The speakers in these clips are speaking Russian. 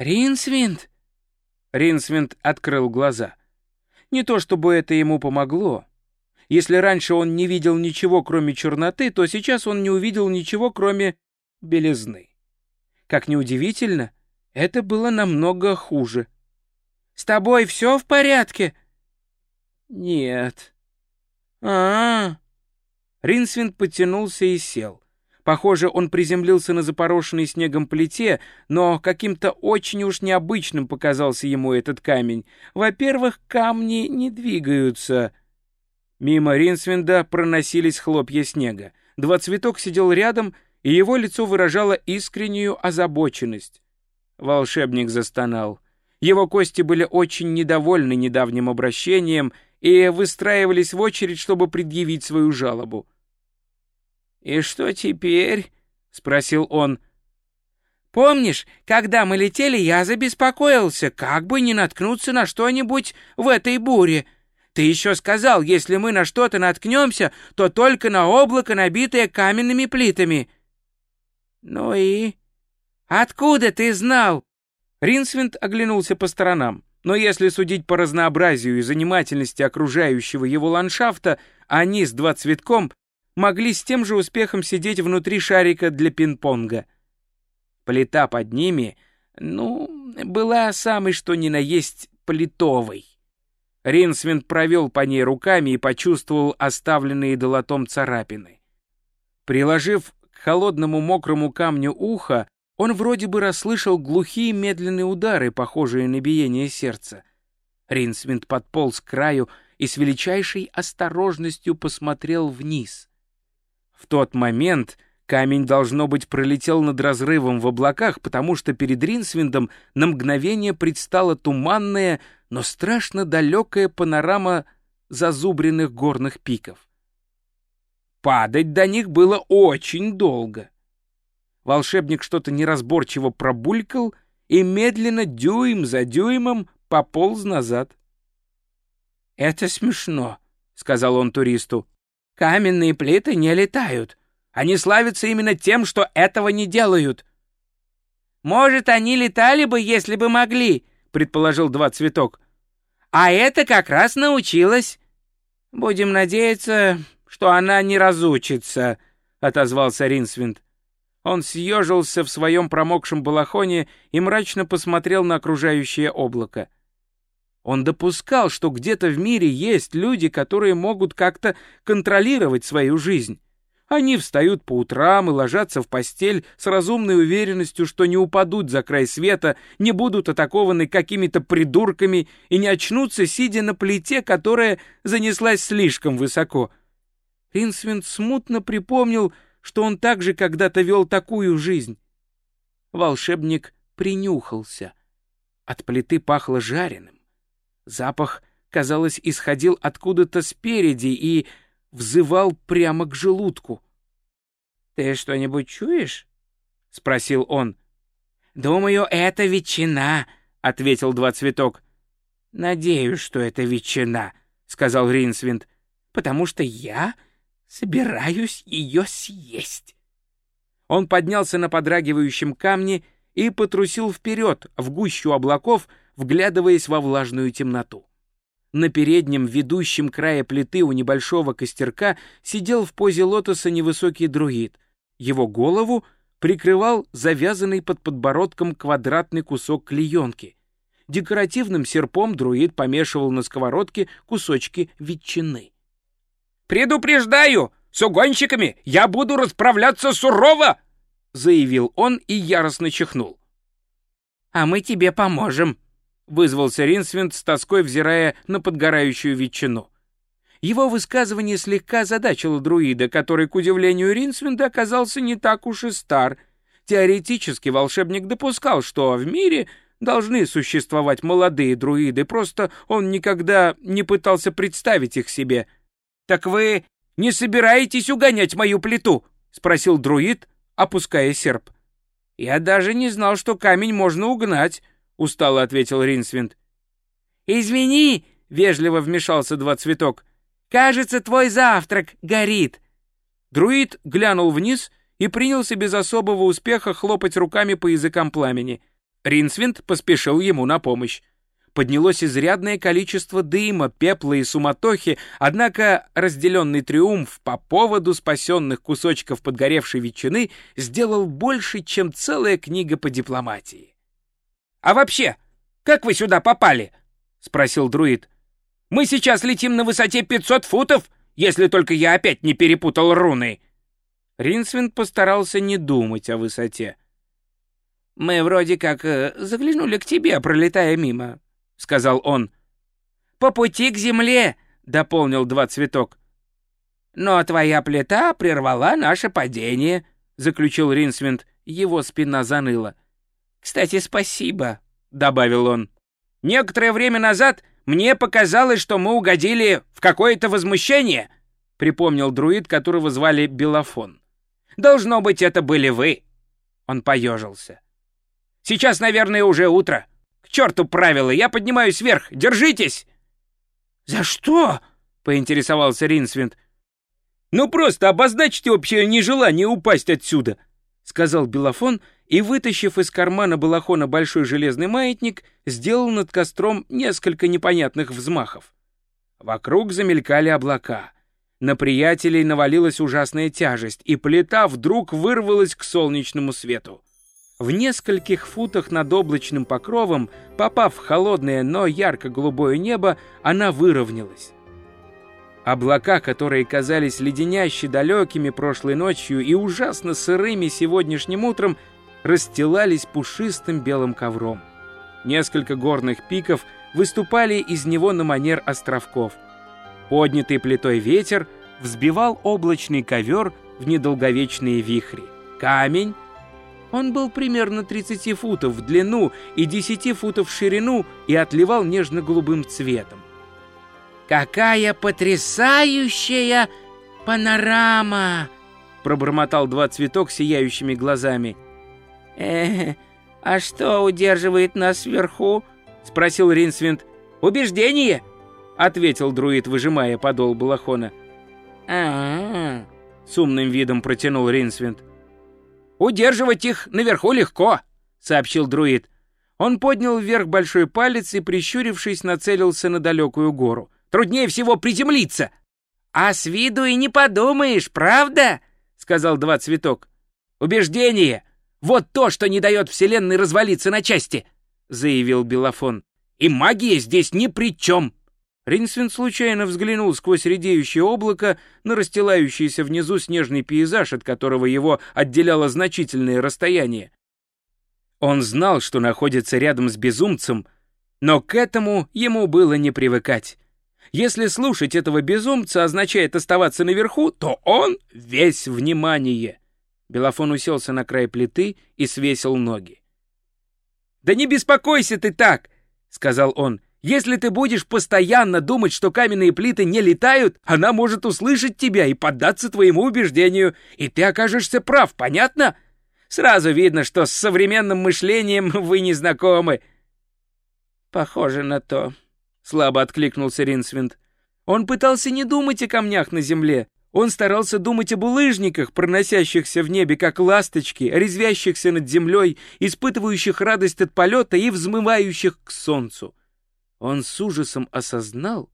Ринсвинд?» Ринсвинд открыл глаза. Не то чтобы это ему помогло. Если раньше он не видел ничего, кроме черноты, то сейчас он не увидел ничего, кроме белизны. Как неудивительно, это было намного хуже. «С тобой все в порядке?» «Нет». «А-а-а». Ринсвинд потянулся и сел. Похоже, он приземлился на запорошенной снегом плите, но каким-то очень уж необычным показался ему этот камень. Во-первых, камни не двигаются. Мимо Ринсвинда проносились хлопья снега. Два цветок сидел рядом, и его лицо выражало искреннюю озабоченность. Волшебник застонал. Его кости были очень недовольны недавним обращением и выстраивались в очередь, чтобы предъявить свою жалобу. «И что теперь?» — спросил он. «Помнишь, когда мы летели, я забеспокоился, как бы не наткнуться на что-нибудь в этой буре. Ты еще сказал, если мы на что-то наткнемся, то только на облако, набитое каменными плитами». «Ну и? Откуда ты знал?» Ринсвинд оглянулся по сторонам. Но если судить по разнообразию и занимательности окружающего его ландшафта, они с два цветком могли с тем же успехом сидеть внутри шарика для пинг-понга. Плита под ними, ну, была самой что ни на есть плитовой. Ринсвинд провел по ней руками и почувствовал оставленные долотом царапины. Приложив к холодному мокрому камню ухо, он вроде бы расслышал глухие медленные удары, похожие на биение сердца. Ринсвинд подполз к краю и с величайшей осторожностью посмотрел вниз. В тот момент камень, должно быть, пролетел над разрывом в облаках, потому что перед Ринсвиндом на мгновение предстала туманная, но страшно далекая панорама зазубренных горных пиков. Падать до них было очень долго. Волшебник что-то неразборчиво пробулькал и медленно, дюйм за дюймом, пополз назад. «Это смешно», — сказал он туристу. Каменные плиты не летают. Они славятся именно тем, что этого не делают. Может, они летали бы, если бы могли, предположил два цветок. А это как раз научилась. Будем надеяться, что она не разучится, отозвался Ринсвинд. Он съежился в своем промокшем балахоне и мрачно посмотрел на окружающее облако. Он допускал, что где-то в мире есть люди, которые могут как-то контролировать свою жизнь. Они встают по утрам и ложатся в постель с разумной уверенностью, что не упадут за край света, не будут атакованы какими-то придурками и не очнутся, сидя на плите, которая занеслась слишком высоко. Ринсвинд смутно припомнил, что он также когда-то вел такую жизнь. Волшебник принюхался. От плиты пахло жареным. Запах, казалось, исходил откуда-то спереди и взывал прямо к желудку. «Ты что-нибудь чуешь?» — спросил он. «Думаю, это ветчина», — ответил Два Цветок. «Надеюсь, что это ветчина», — сказал Ринсвинд, «потому что я собираюсь ее съесть». Он поднялся на подрагивающем камне и потрусил вперед, в гущу облаков, вглядываясь во влажную темноту. На переднем, ведущем крае плиты у небольшого костерка сидел в позе лотоса невысокий друид. Его голову прикрывал завязанный под подбородком квадратный кусок клеенки. Декоративным серпом друид помешивал на сковородке кусочки ветчины. «Предупреждаю! С угонщиками я буду расправляться сурово!» — заявил он и яростно чихнул. «А мы тебе поможем», вызвался Ринсвинд с тоской взирая на подгорающую ветчину. Его высказывание слегка задачило друида, который, к удивлению Ринсвинда, оказался не так уж и стар. Теоретически волшебник допускал, что в мире должны существовать молодые друиды, просто он никогда не пытался представить их себе. «Так вы не собираетесь угонять мою плиту?» — спросил друид, опуская серп. «Я даже не знал, что камень можно угнать», устало ответил Ринсвинд. «Извини!» — вежливо вмешался Два Цветок. «Кажется, твой завтрак горит!» Друид глянул вниз и принялся без особого успеха хлопать руками по языкам пламени. Ринсвинд поспешил ему на помощь. Поднялось изрядное количество дыма, пепла и суматохи, однако разделенный триумф по поводу спасенных кусочков подгоревшей ветчины сделал больше, чем целая книга по дипломатии. «А вообще, как вы сюда попали?» — спросил друид. «Мы сейчас летим на высоте 500 футов, если только я опять не перепутал руны». Ринсвинд постарался не думать о высоте. «Мы вроде как э, заглянули к тебе, пролетая мимо», — сказал он. «По пути к земле», — дополнил два цветок. «Но твоя плита прервала наше падение», — заключил Ринсвинд. Его спина заныла. «Кстати, спасибо», — добавил он. «Некоторое время назад мне показалось, что мы угодили в какое-то возмущение», — припомнил друид, которого звали Белофон. Должно быть, это были вы. Он поежился. Сейчас, наверное, уже утро. К черту правила, я поднимаюсь вверх. Держитесь! За что? Поинтересовался Ринсвинд. Ну просто обозначьте общее нежелание упасть отсюда, сказал Белофон и, вытащив из кармана балахона большой железный маятник, сделал над костром несколько непонятных взмахов. Вокруг замелькали облака — на приятелей навалилась ужасная тяжесть, и плита вдруг вырвалась к солнечному свету. В нескольких футах над облачным покровом, попав в холодное, но ярко-голубое небо, она выровнялась. Облака, которые казались леденяще далекими прошлой ночью и ужасно сырыми сегодняшним утром, расстилались пушистым белым ковром. Несколько горных пиков выступали из него на манер островков – Поднятый плитой ветер взбивал облачный ковер в недолговечные вихри. Камень, он был примерно 30 футов в длину и 10 футов в ширину и отливал нежно-голубым цветом. «Какая потрясающая панорама!» пробормотал два цветок сияющими глазами. «Э, а что удерживает нас сверху?» — спросил Ринсвинд. «Убеждение!» ответил друид, выжимая подол балахона. а, с умным видом протянул Ринсвинд. «Удерживать их наверху легко», — сообщил друид. Он поднял вверх большой палец и, прищурившись, нацелился на далекую гору. «Труднее всего приземлиться!» «А с виду и не подумаешь, правда?» — сказал два цветок. «Убеждение! Вот то, что не дает Вселенной развалиться на части!» — заявил Белофон. «И магия здесь ни при чем!» Ринсвин случайно взглянул сквозь редеющее облако на расстилающийся внизу снежный пейзаж, от которого его отделяло значительное расстояние. Он знал, что находится рядом с безумцем, но к этому ему было не привыкать. Если слушать этого безумца означает оставаться наверху, то он весь внимание. Белофон уселся на край плиты и свесил ноги. «Да не беспокойся ты так!» — сказал он. Если ты будешь постоянно думать, что каменные плиты не летают, она может услышать тебя и поддаться твоему убеждению, и ты окажешься прав, понятно? Сразу видно, что с современным мышлением вы не знакомы. Похоже на то, слабо откликнулся Ринсвинд. Он пытался не думать о камнях на земле. Он старался думать об улыжниках, проносящихся в небе, как ласточки, резвящихся над землей, испытывающих радость от полета и взмывающих к солнцу он с ужасом осознал,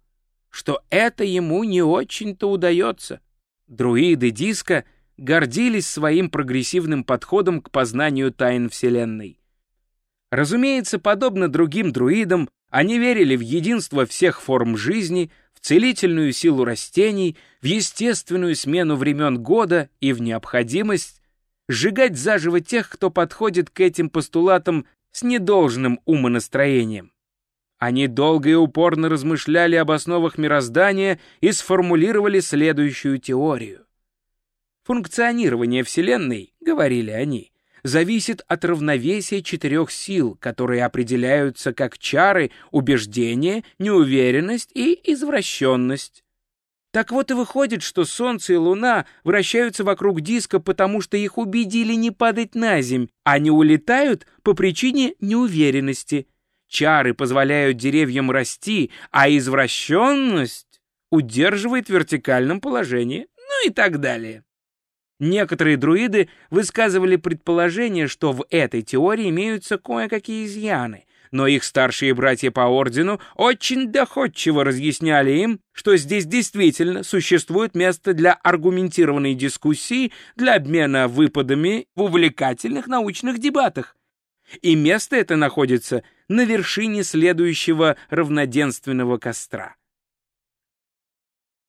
что это ему не очень-то удается. Друиды диска гордились своим прогрессивным подходом к познанию тайн Вселенной. Разумеется, подобно другим друидам, они верили в единство всех форм жизни, целительную силу растений, в естественную смену времен года и в необходимость сжигать заживо тех, кто подходит к этим постулатам с недолжным умонастроением. Они долго и упорно размышляли об основах мироздания и сформулировали следующую теорию. Функционирование Вселенной, говорили они, зависит от равновесия четырех сил, которые определяются как чары, убеждение, неуверенность и извращенность. Так вот и выходит, что Солнце и Луна вращаются вокруг диска, потому что их убедили не падать на земь, а не улетают по причине неуверенности – Чары позволяют деревьям расти, а извращенность удерживает в вертикальном положении, ну и так далее. Некоторые друиды высказывали предположение, что в этой теории имеются кое-какие изъяны, но их старшие братья по ордену очень доходчиво разъясняли им, что здесь действительно существует место для аргументированной дискуссии, для обмена выпадами в увлекательных научных дебатах. И место это находится на вершине следующего равноденственного костра.